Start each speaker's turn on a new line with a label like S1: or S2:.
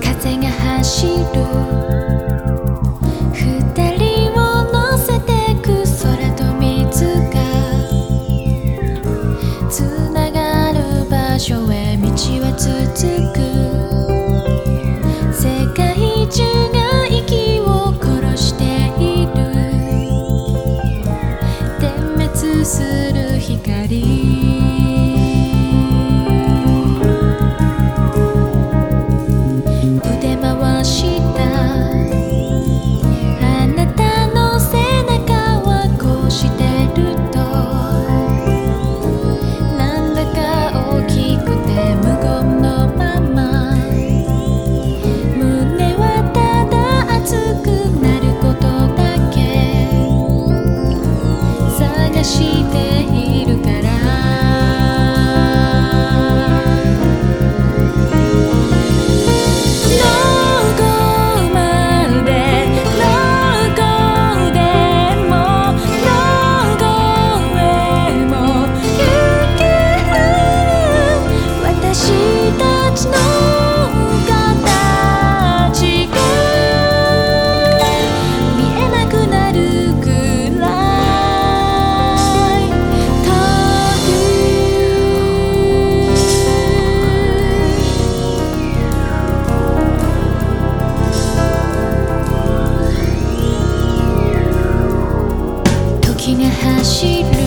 S1: 風が走る。二人を乗せてく空と水が。つながる場所へ道は続く。してるが走る